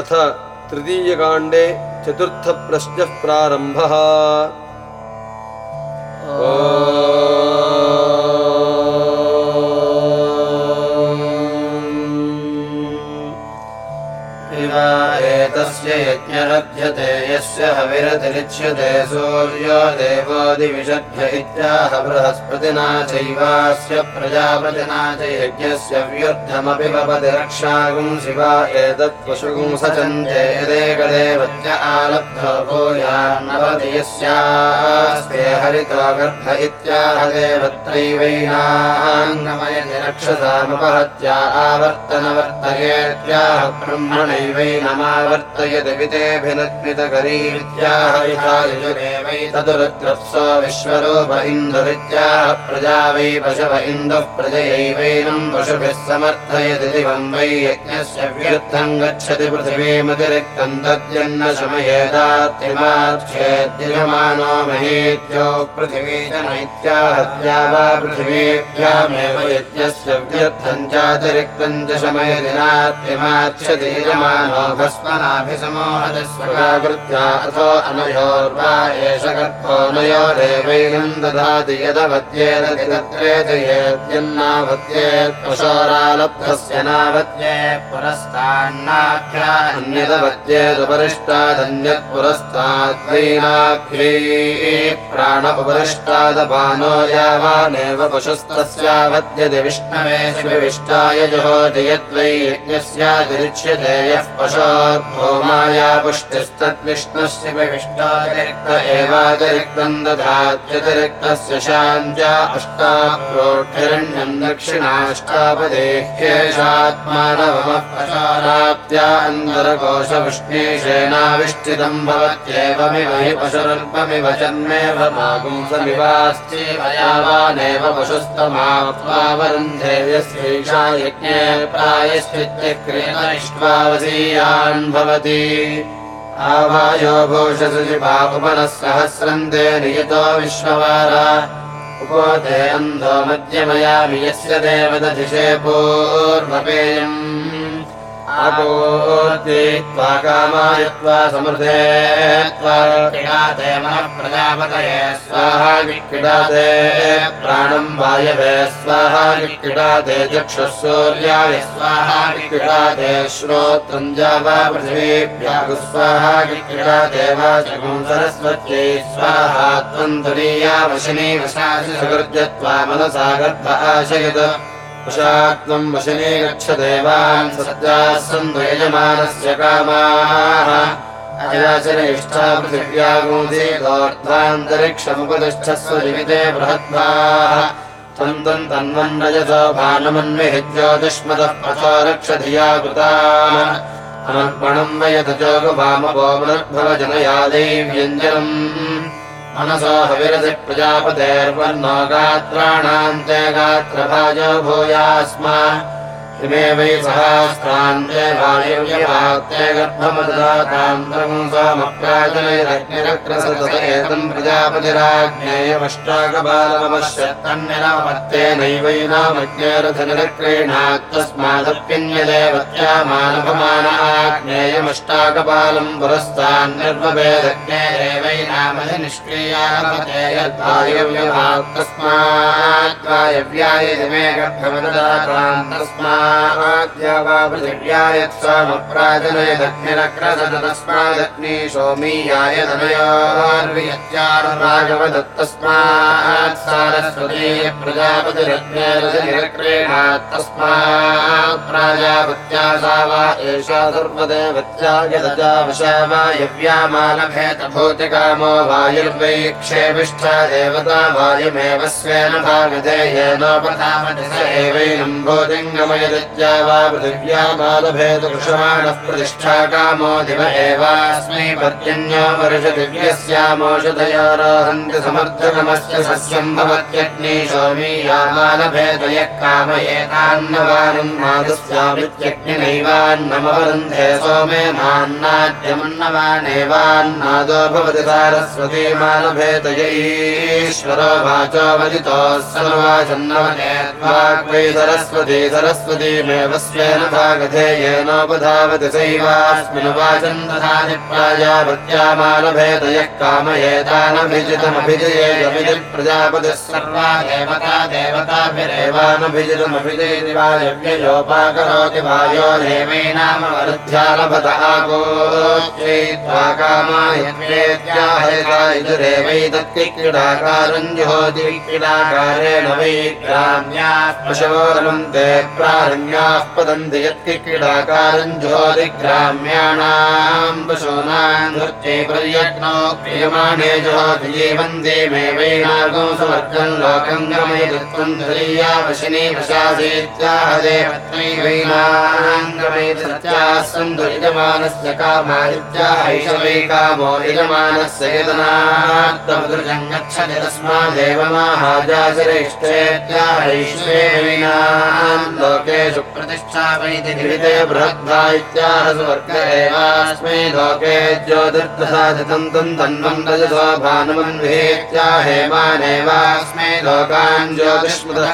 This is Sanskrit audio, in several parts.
अथ तृतीयकाण्डे चतुर्थप्रश्नः प्रारम्भः यस्य हविरतिरिच्यते सूर्यो देवोदिविषभ्य इत्याह बृहस्पतिना चैवास्य प्रजापतिना च यज्ञस्य व्यर्थमपि भवति रक्षागुं शिवा एतत् पशुगुं सचन्ते यदेकदेवत्य आलब्धो भूयान्नवति यस्यास्ते हरितो गर्भ इत्याह देवत्रैवैनान्नमयति रक्षसामुपहत्या आवर्तनवर्तयेत्याह ब्रह्मणैवैनमावर्तयति यजुरेवैतदुरुद्रप्सो विश्वरूप इन्दुरित्याह प्रजा वै पशव इन्दुः प्रजयैवैनम् पशुभिः समर्थयति दिवं वै यज्ञस्य व्यर्थम् गच्छति पृथिवीमतिरिक्तम् तद्यन्न शमयेदात्रिमाच्छेद्यमानो महेत्यो पृथिवी जनैत्याहत्या वा पृथिवीभ्यामेव यज्ञस्य व्यर्थम् चातिरिक्तम् च नात्रिमाच्छति यजमानो भस्मनाभिसमोहदस्वकाकृत्या अथो अनयोर्वा एष यदवत्येदति तत्रेतयेद्यन्नावत्येत् पशोरालब्धस्य नावत्ये पुरस्ताद्वैनाख्यै प्राण उपरिष्टादपानो यावानेव पशुस्तस्यावद्यति विष्णवे शिविष्टाय जुहोति यद्वै यज्ञस्यातिरिच्यते यः पशोर्भौमाया पुष्टिस्तद्विष्णस्य विष्टातिरिक्त एवातिरिक्तम् दधात्यतिरिक्तस्य शान्त्या अष्टाप्रोक्षिरण्यम् दक्षिणाष्टापदेह्येषात्मानवमः पशाराप्त्या अन्तरकोशवृष्णीषेणाविष्टितम् भवत्येवमिव हि पशुरल्पमिव जन्मेव मागुंसमिवास्त्येव यावानेव पशुस्तमाप्त्वावरुन्धे यस्यैषा यज्ञे प्रायश्चित्यक्रियनिष्ठावसीयान् भवति आवायो भूषसुजिपापुपनः सहस्रन्ते नियतो विश्ववारा। उपोते अन्धो मध्यमयामि यस्य देवदधिषे पूर्वपेयम् त्वा कामाय त्वा समृद्धे त्वा स्वाहा विक्रीडाते प्राणम् वायवे। स्वाहा विक्रीडाते चक्षुः सूर्याय। स्वाहा विक्रीडाते श्रोत्रम् जावा पृथिवीभ्यागु स्वाहा विक्रीडाते वाचकम् सरस्वत्यै। स्वाहा त्वम् तुरीया वशिनी वशासि सुकृत्यत्वा मनसा गर्भ आशयत् वशात्मम् वशने गच्छ देवान् सन्तु यजमानस्य कामाः। अयाचनेष्ठा पृथिव्यागोदीतोऽर्थान्तरिक्षमुपतिष्ठस्व जीविते बृहद्भाः। त्वम् तम् तन्वन्नयसो भानुमन्विहिज्योतिष्मतः पथो रक्ष धिया कृतान्। समर्पणम् वयत जोगभामवो पुनर्भवजनयादैव्यञ्जनम् मनसो हविरसि प्रजापतेर्वर्णो गात्राणाम् ते गात्रभाजो भूयास्मा इमे वै सहस्रान्ते वायुव्यवाक्ते गर्भमददातान्तरम् सोमप्राजनैरग्निरग्रसत एतम् प्रजापतिराज्ञेयमष्टाकपालमपश्यत्तन्निरामत्तेनैवैनामज्ञेरथनिरक्रीणात् तस्मादप्यन्यदेवत्या मानभमान आग्नेयमष्टाकपालम् पुरस्तान्निर्ववेदज्ञेरेवैनामहि निष्क्रियामते यद्वायुव्यवाक् तस्मात् वायव्याय इमे वा दग्निरग्रसद तस्मादग्नि सोमीयाय तनयोर्वियच्चारुराघवदत्तस्मात् सारस्वती प्रजापतिरग्नेरनिरक्रीणात् तस्मात् प्राजापत्या सा वा एषा सर्वदेवत्या यदजा वशा वायव्या मालभेत भूतिकामो वायुर्वै क्षेपिष्ठा देवता वायुमेव स्वेन भागते येनोपधामति स एवैनम् मालभेत कृषमाणः प्रतिष्ठा कामो दिव एवास्मै पर्जन्यो वर्षदिव्यस्यामोषधयोरोहन्ति समर्थकमस्य सस्यम् भवत्यग् यज्ञे सोमीयामानभेदयः कामयेतान्नवानुन्नादस्यामित्यग्निनैवान्नमवरुन्धे सोमे मान्नाद्यमन्नवानेवान्नादो भवति सारस्वती मानभेदयैश्वरो वाचो वदितोः सर्वाचन्नवने सरस्वती सरस्वतीमेव प्राजापत्यामानभेदयः कामयेतानभिजितमभिजयेयमिति प्रजापतिः सर्वा देवता देवताभिरेवानभिजितमभिजयति वायव्ययोपाकरोति वायो देवैनामवरुध्यालभत आगोच्यैत्वा कामायत्वेत्याहयता इदुरेवैतत्क्रीडाकारम् जुहोति क्रीडाकारेण वै ग्राम्याः पशवो रमन्ते प्रारण्याः पतन्ति यत्क्रीडाकारम् जुहोति ग्राम्याणाम् पशूनाम् नृत्ये पर्यज्ञो क्रियमाणे जुहोति जीवन्ते मे वैनागो सुवर्गम् लोकम् गमयति त्वम् धुरीया वशिनी गमयति सत्याः सन्तु यजमानस्य यतनात्तमदृजम् गच्छति तस्मादेव माहाजाचरेष्ठेत्याहैष्वेनाम् प्रतिष्ठापयति गिरिते बृहद्धा इत्याह सुवर्ग एवास्मै लोके ज्योतिर्दशादितम् तम् तन्वम् रजसो लोकान् ज्योतिष्मतः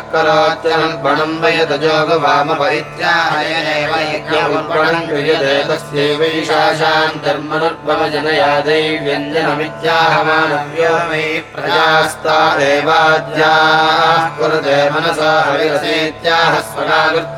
क्रियते धर्मनुर्भवजनया दैव्यञ्जनमित्याहमानव्यो कुरुते मनसा हविरसेत्याह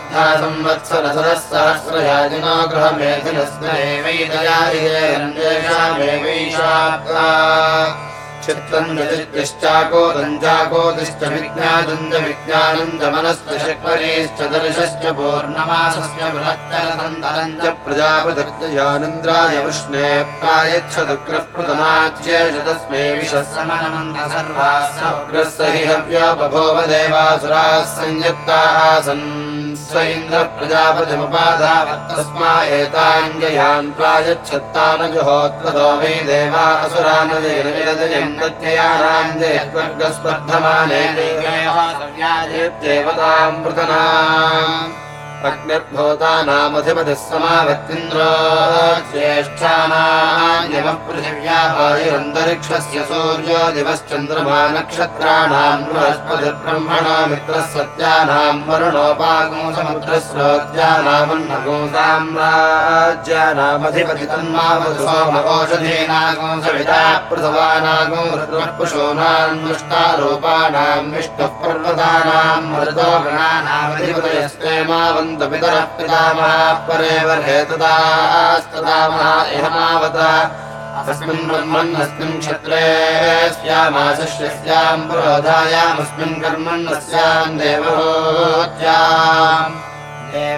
श्रद्धा संवत्सरसरः सहस्रयाजिनो गृहमेधिनस्तनैवैदयायेषामेवैषाप्ता चित्रञ्जतिश्चाकोदञ्जाकोदिश्च विज्ञादञ्जविज्ञानञ्जमनश्च शक्वरेश्च दर्शश्च पूर्णमासस्य बृहत्तरन्दरञ्ज प्रजापतिर्जयानन्द्राय विष्णे प्रायच्छदुग्रप्रदनाच्येष तस्मै विशस्समनमन्दसर्वाः स उग्रस्य हि हव्यो बभोव देवासुराः संयुक्ताः सन् स इन्द्रः प्रजापतिमुपाधावत्तस्मा एताञ्जयान् प्रायच्छत्तानजुहोत्ततो वै देवा प्रत्ययानाञ्जयत्वर्गस्पर्धमाने देवताम् पृतनाम् अग्निर्भूतानामधिपतिः समावत्तिन्द्रो ज्येष्ठानाम् पृथिव्या वायुरन्तरिक्षस्य सूर्यो दिवश्चन्द्रमा बृहस्पतिर्ब्रह्मणो मित्रः सत्यानाम् वरुणोपागो ऋष्टारूपाणाम् विष्णुः पर्वतानाम् मरुतो गणानामधिपतयस्ते मावन् पितरः पितामहः हेतदास्तदामः इहमावत अस्मिन् ब्रह्मण्यस्मिन् क्षत्रे स्यामाशिष्यस्याम् पुरोधायामस्मिन् कर्मण्यस्याम् देवहोत्याम्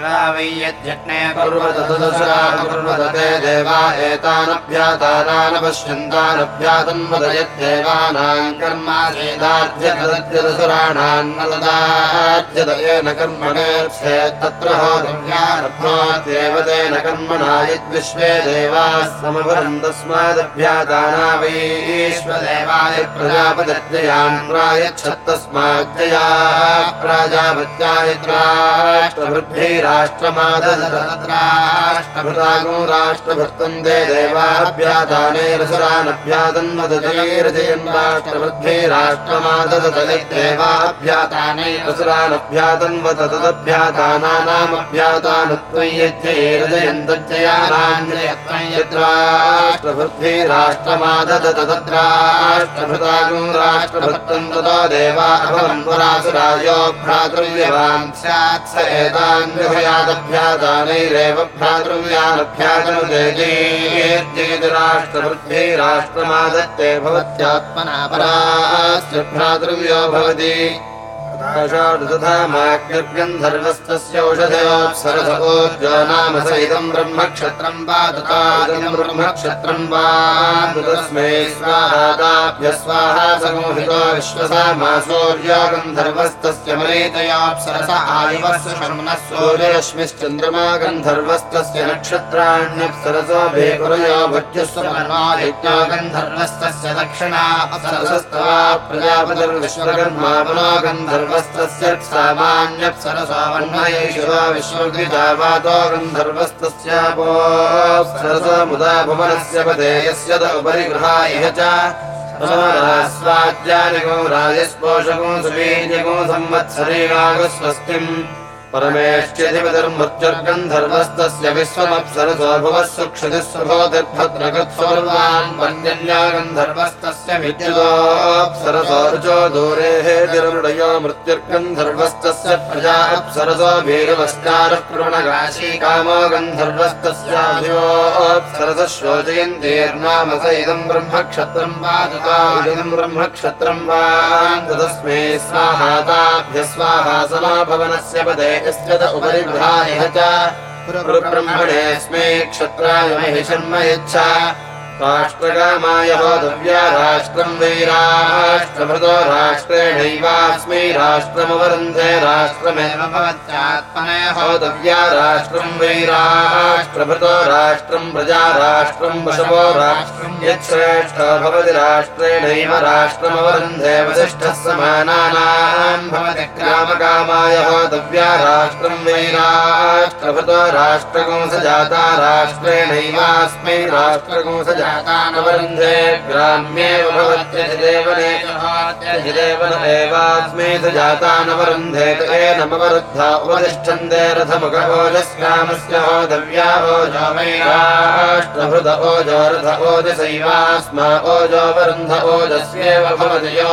देवावैयज्ञे कुर्वदते देवा एतानभ्यातानानपश्यन्तानभ्यातम् वदयद्देवानाम् कर्मासीदाद्यतदद्यदसुराणान्नलदाद्यत येन कर्मणा यद्विश्वे देवाः समवरम् तस्मादभ्यातानावैश्वदेवाय प्राजापत्याय राष्ट्रमादराष्ट्रमादराष्ट्रभृतागो राष्ट्रभृत्तम् दे राष्ट्रमाददलैर्देवाभ्यातानैरसुरानभ्यातन्वद तदभ्यातानानामभ्यातानुत्वं यज्ञैरजयन्तज्जयानाञ्जयत्वं राष्ट्रमादद तदद्राष्ट्रभृतागो राष्ट्रभृत्तम् ततो देवा अभवन् वरासुरायो भ्रातृव्यवान् स्यात् स एतान् भ्रातृव्यानभ्यातनुदेजेद्येति राष्ट्रवृद्धे राष्ट्रमादत्ते भवत्यात्मना परास्य भ्रातृव्यो भवति षाढधामाग्निर्गन्धर्वस्तस्य औषधयोत्सरसोज्यो नाम स इदम् ब्रह्मक्षत्रम् वा दुतादिदम् ब्रह्मक्षत्रम् वा तस्मै स्वाहादाभ्य स्वाहा समोहितो विश्वसामा सूर्यो गन्धर्वस्तस्य नक्षत्राण्यप्सरसो भेकुरयो भज्यस्व यज्ञो गन्धर्वस्तस्य दक्षिणा प्रजापतिर्विश्वकर्मा पुनो गन्धर्वस्तस्य सामान्यप्सरसो वह्नयैषुवा विश्वद्विजावातो गन्धर्वस्तस्यापोऽप्सरसमुदा भुवनस्य पदे यस्य त उपरि गृहाय च स्वाद्यानिको राजस्पोषको सुवीर्यको संवत्सरेणागस्वस्तिम् परमेष्ट्यधिपतिर्मृत्युर्गन्धर्वस्तस्य विश्वमप्सरसो भुवः सुक्षतिस्वभोतिर्भद्रगत्सोर्वान् वन्यन्या गन्धर्वस्तस्य विद्युदोऽप्सरसो रुचो दूरेः तिरुडयो मृत्युर्गन्धर्वस्तस्य प्रजा अप्सरसो भीरवस्कारः कृणगाशी कामो गन्धर्वस्तस्याभियोऽप्सरसः शोचयन्तीर्नाम स इदम् ब्रह्मक्षत्रम् वा स्वाहाताभ्य स्वाहा समाभवनस्य पदे यस्य उपरि गृहायः च पुरब्रह्मणेऽस्मै क्षत्राय शर्म यच्छ राष्ट्रकामाय होतव्या राष्ट्रम् वै राष्ट्रभृतो राष्ट्रेणैवास्मै राष्ट्रमवरुन्धे राष्ट्रमेव भवत्यात्मने होतव्या राष्ट्रम् वै राष्ट्रभृतो राष्ट्रम् प्रजा राष्ट्रम् वशवो राष्ट्रम् यच्छ्रेष्ठो भवति राष्ट्रेणैव राष्ट्रमवरुन्धे वसिष्ठः समानानाम् भवति ग्रामकामाय होतव्या राष्ट्रम् वै राष्ट्रभृतो राष्ट्रकुंसजाता राष्ट्रेणैवास्मै राष्ट्रकुंसजाता जातानवरुन्धे ग्राम्येव भवत्यधिदेवनेत्यधिदेवन एवास्मै जातानवरुन्धे तेन मवरुद्धा उपतिष्ठन्ते रथमुखोजस्ग्रामस्य ओदव्या ओजो राष्ट्रभृत ओजो रथ ओजसैवास्मा ओजो वरुन्ध ओजस्येव भवति यो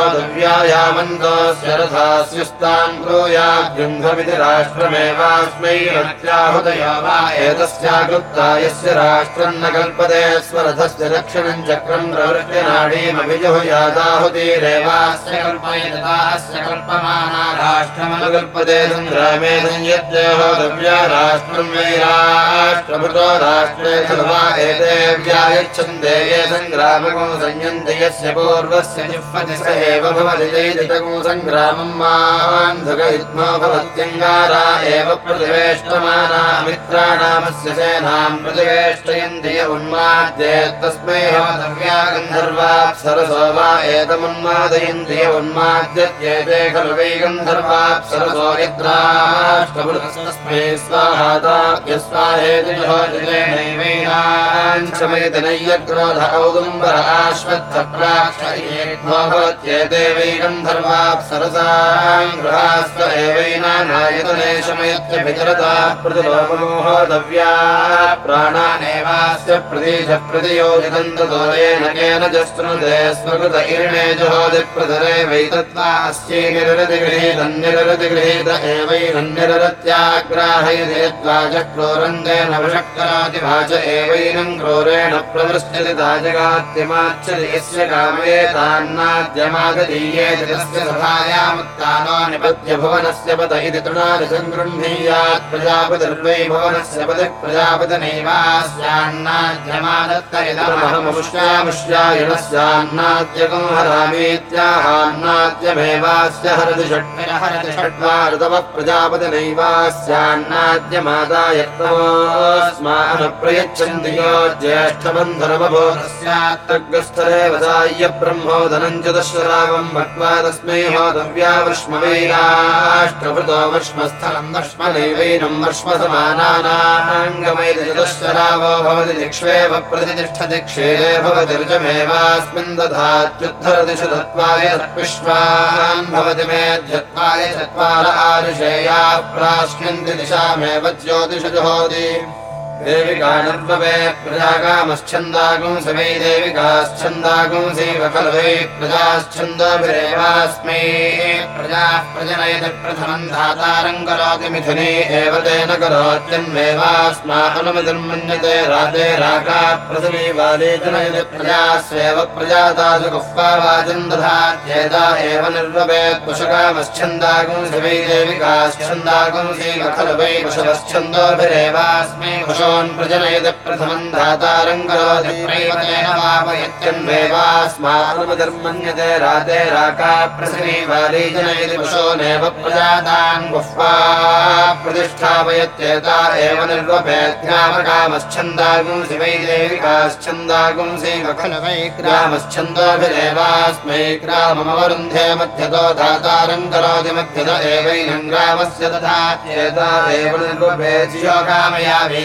ओदव्यायामन्दोऽस्य रथास्युस्तान् ब्रूयागृह्णमिति राष्ट्रमेवास्मै रत्याहुतयो वा एतस्याकृत्ता यस्य राष्ट्रम् न कल्पते स्वरथस्य दक्षिणम् चक्रम् प्रवृत्य नाडीमभिजुहुयादाहुतीरेवास्य कल्पयितदास्य कल्पमाना राष्ट्रमनुकल्पते सङ्ग्रामे संयज्ञहोदव्या राष्ट्रम् वै राष्ट्रभृतो राष्ट्रे खल्वा एते व्यायच्छन्ते ये सङ्ग्रामको संयन्ते यस्य पूर्वस्य जिह्वति स एव भवति जैदितको सङ्ग्रामम् मान्धुकयुग्मो भवत्यङ्गारा एव प्रतिवेष्टमाना मित्राणामस्य सेनाम् ताम् पृथिवेष्टयन्ति उन्माद्ये तस्मै हवतव्या गन्धर्वाप्सरसो वा एतमुन्मादयन्ति उन्माद्यत्येते खलु वै गन्धर्वाप्सरसो स्वाहाता स्वाहादाप्यस्वाहेतिशोजनेनैवेनाञ्चमेतिनय्यक्रोध औदुम्बर आश्वत्थप्राक्षेत्मोभवत्येते वै गन्धर्वाप्सरसाम् गृहास्व एवैनानायतने शमयत्यभितरता प्रतिलोपमोहोदव्या प्राणानेवास्य प्रदेश प्रतियोजितन्तदोलेन केन जस्नुते स्वकृत इरिणे जुहोदि प्रधरे वैतत्वास्यैनिरति गृहीतन्निरति गृहीत एवैनन्निरत्याग्राहयति यद्वाचक्रोरङ्गेन वशक्कराति वाच एवैनम् क्रोरेण प्रवृष्टति दाजगात्यमाच्छति यस्य कामयेतान्नाद्यमागदीयेति तस्य सभायामुत्तानो निपत्य भुवनस्य पद इति तृणानि सङ्गृह्णीयात् प्रजापतिर्वै भुवनस्य पदि प्रजापतिनैवास्यान्नाद्यमादत्त इदमहममुष्यामुष्यायणस्यान्नाद्यगं हरामीत्याहान्नाद्यमेवास्य हरति षट्मिरहरति षड्वा ऋतवः प्रजापतिनैवास्यान्नाद्यमादायत्तमोऽस्मानप्रयच्छन्ति यो ज्येष्ठबन्धनमभूतस्यात्तग्रस्थले वदाय्य ब्रह्मो धनञ्जदश्रावम् भक्त्वा तस्मै होतव्या वर्ष्मवैराष्ट्रभृतो वर्ष्मस्थलम् वर्ष्मनैवैनम् वर्ष्मसमानानाङ्गमैति चतुश्चरावो भवति दिक्ष्वेव प्रतिष्ठति क्षेरे भवति ऋजमेवास्मिन् दधात्युद्धरति शुधत्वाय विश्वान् भवति मेध्यत्वाय चत्वार आरुषेया प्राश्यन्ति दिशामेव ज्योतिषजुहोति देविका निर्ववे प्रजाकामश्छन्दागुंसि वै देविकाश्छन्दागुंसेव खलु वै प्रजाः प्रजनयति प्रथमम् धातारम् करोति मिथुने एव तेन करोत्यन्मेवास्मानुमतिर्मन्यते राजे राका पृथिवी बाले जनयति प्रजास्वेव प्रजातासु गुह्वा वाचम् दधात्येता एव निर्ववेत् पुषकामश्छन्दागुंसि वै देविकाश्छन्दागुंसेव खलु वै पशवश्छन्दोभिरेवास्मै पशून् प्रजनयति प्रथमम् धातारम् करोति प्रैवतेन वापयत्यन्वेवास्मानुमतिर्मन्यते राते राका बाली जनयति पशूनेव प्रजातान् गुह्वा प्रतिष्ठापयत्येता एव निर्वपेत्यामकामश्छन्दागुंसि वै देविकाश्छन्दागुंसि खलु ग्राममवरुन्धे मध्यतो धातारम् करोति मध्यत एवैनम् ग्रामस्य तथा एता एव निर्वपेत्यो कामया वै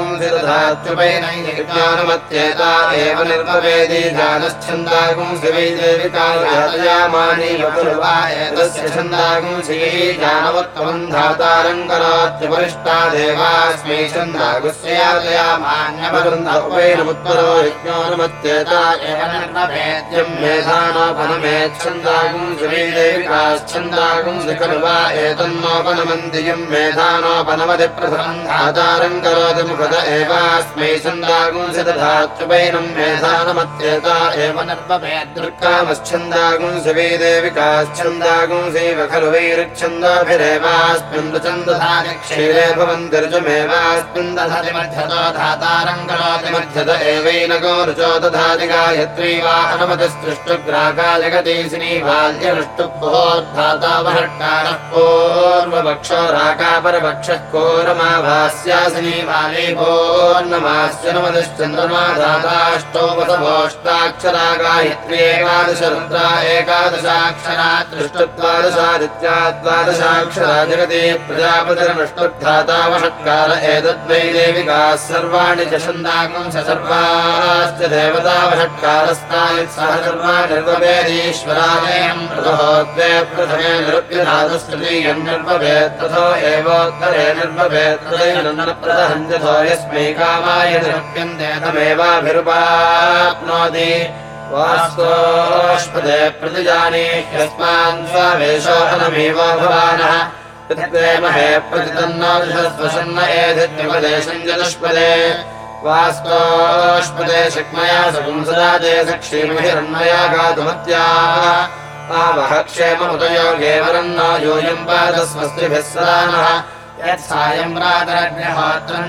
छन्दागुंसि दधात्युपैनैज्ञानमत्येता एव निर्वपेदी जानश्छन्दागुंसि वै देविकायामानीव खलु वा एतस्य छन्दागुंसि जानवत्तमम् धातारम् करोत्युपरिष्टा देवास्मै छन्दागुस्यादयामान्यवरुन्द उपैनमुत्तरो यज्ञानमत्येता एव वा एतन्नोपनमन्दियम् मेधानोपनमति प्रथमम् धातारम् करोति मुखद एवास्मै छन्दागुंसि दधात्युपैनम् मेधानमत्येता एव निर्वपेदृक्कामश्छन्दागुंसि वै देविकाश्छन्दागुंसैव खलु वैरुच्छन्दाभिरेवास्मिन् ऋचम् दधाति क्षीरे भवन्तिर्जुमेवास्मिन् दधति मध्यतो धातारम् करोति मध्यत पूर्वपक्षो राका कोरमाभास्यासिनी बाली पूर्णमास्यनुमतिश्चन्द्रमा धाताष्टौ वसभोष्टाक्षरा गायत्री एकादश रुद्रा एकादशाक्षरा त्रिष्टद्वादशादित्या द्वादशाक्षरा जगति प्रजापतिरनुष्टुर्धाता वषट्कार एतद्वै देविकाः सर्वाणि च छन्दागुंस सर्वाश्च देवता वषट्कारस्तायत् सह सर्वाणि निर्ववेदीश्वरायम् प्रथो द्वे प्रथमे निरुप्यधातुस्तृतीयम् निर्ववेत् तथो एवोत्तरे तदैनन्दप्रदहञ्जथो यस्मै कामाय निरप्यन्ते तमेवाभिरुपाप्नोति वास्तोष्पदे प्रतिजाने यस्मान् स्वावेशो भवानः। महे प्रतितन्नोदृशस्वसन्न एधित्युपदेशम् जलष्पदे वास्तोष्पदे शक्मया सपुंसदा ते सक्षीमहिरण्मया गातुमत्याः। आवहक्षेममुदयोगेवरन्नो यूयम् पादस्वस्तिभिः यत्सायम्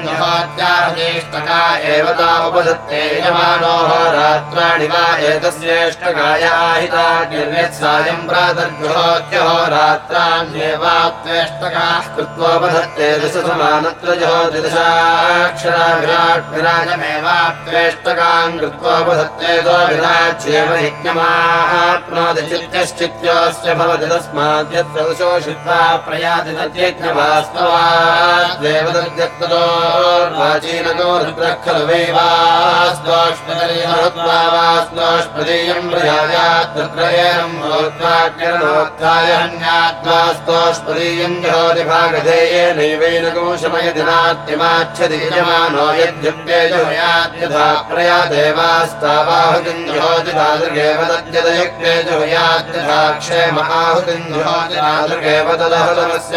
जुहोत्याहतेष्टका एव ता उपधत्ते यजमानोः रात्राणि वा एतस्येष्टकाय आहिता निर्यत्सायम् प्रातर्जुहोत्यहो रात्राण्येवात्वेष्टकाः कृत्वोपधत्ते दशसमानत्र जुहोतिदशाक्षरा विराट् विराजमेवात्वेष्टकाम् कृत्वोपधत्ते तो विराज्येव यज्ञमाप्नोति चित्यश्चित्योऽस्य भवति तस्मात् यत्र शोषित्वा प्रयाति तद्यज्ञवास्तवा देवदत्यक्तोर्वाचीनको रुद्रः खलु वै वास्तोष्पदीयम् प्रयायात् रुद्रयेनम् भूत्वाग्निर्नोत्थाय हन्याद्वास्तोष्पदीयम् जहोति भागधेयेनैवैनको शमयति नात्यमाच्छति यजमानो यद्युक्तेजोयाद्यथा प्रया देवास्तावाहुतिम् तद्यदयुक्ते जोयाद्यथा क्षेम आहुतिम् जहोति तादृगेव तदहुतमस्य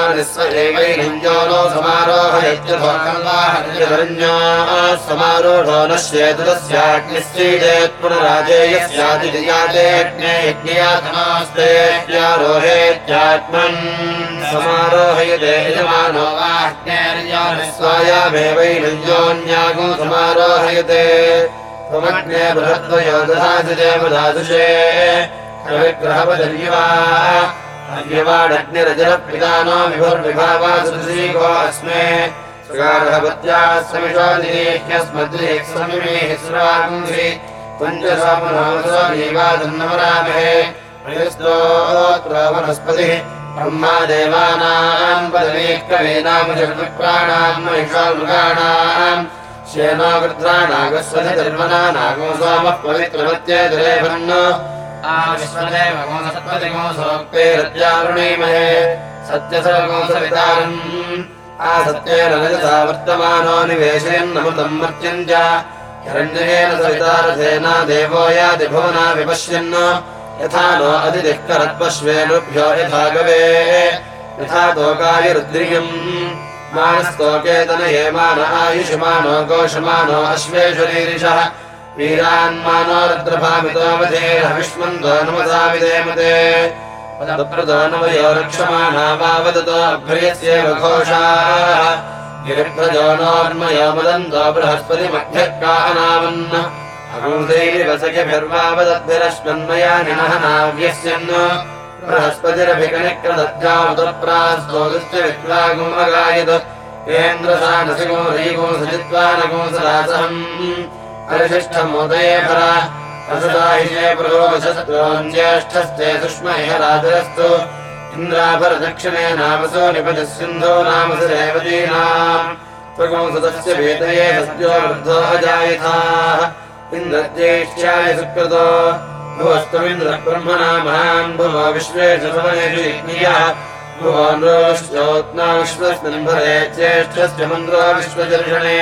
वा अग्नेर्यो निस्व एवैनञ्जो नो समारोहयत्यथोकल्वाहर्यधरण्याः समारोढो नश्येतु तस्याग्निश्चीदेत् पुनराजेयस्यादिजयादेऽग्ने यज्ञयातनास्तेत्यारोहेत्यात्मन् समारोहयते यजमानो वाह्नेर्यो निस्वायामेवैनञ्जोऽन्यागो समारोहयते त्वमग्ने बृहद्वयो दधासि देवदासुषे कविग्रहपदर्यवा अव्यवाडग्निरजलपिदानो विभुर्विभावासुदृशीको अस्मे सुगार्हपत्यास्समिषो वनस्पतिः ब्रह्मा देवानाम् पदवीक्रमेणामुषर्विप्राणाम् महिषामृगाणाम् श्येनो वृद्राणागस्वति नागो सोमः पवित्रवत्ये दुरेभन्नो वर्तमानो निवेशयन्नमृतम् मर्त्यम् च हिरण्येन सवितारथेना देवो याति भुवना विपश्यन्। यथा नो अतिथिः करत्पश्वेनुभ्यो यथा गवे। यथा तोकाय रुद्रियम् मानस्तोकेतन हेमान आयुषमानो गोषमानो अश्वेश्वरीरिषः वीरान्मानो रुद्रभामितोऽवधेरविष्मन्तो नमसा विदेमते पदप्रदो नवयो रक्षमाणा वावदतो अभ्रयस्येव घोषाः। गिरिभ्रजो नोर्मयो मदन्तो बृहस्पतिमध्यः काहनावन् अगुंसैर्वसख्यभिर्वावदद्भिरश्वन्मया निनः नाव्यस्यन् बृहस्पतिरभिकनिक्रदध्यामुदप्रास्तोदस्य विद्वागुमगायत् केन्द्रसानसिगो रैगो सजित्वानगो सरासहम् सुष्मैः राजरस्तु इन्द्राभरदक्षिणे नामसो निपतिः सिन्धो नामस रेवतीनाम् त्वगुंसदस्य वेदये सत्यो वृद्धो अजायथाः। इन्द्रज्येष्ठ्याय सुकृतो। भुवस्त्वमिन्द्रः ब्रह्मणा महान् भुवो भुवो नृश्चोत्ना विश्वस्मिन् भरे ज्येष्ठस्य मन्द्रो विश्वदर्शने